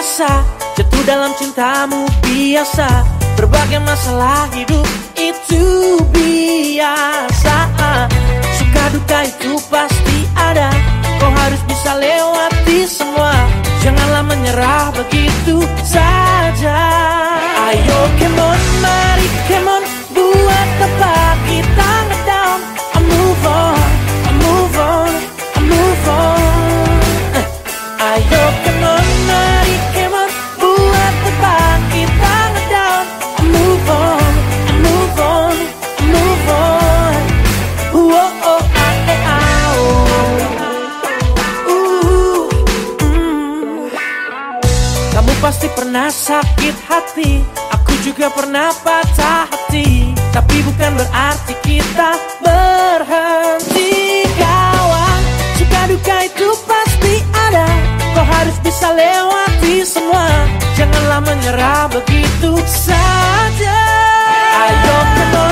rasa Jatuh dalam cintamu biasa. Berbagai masalah hidup itu biasa. Suka duka itu pasti ada Kau harus bisa lewati semua. Janganlah menyerah begitu pasti pernah sakit hati. Aku juga pernah patah hati. Tapi bukan berarti kita berhenti. Kawan Suka duka itu pasti ada. Kau harus bisa lewati semua. Janganlah menyerah begitu saja. Ayo come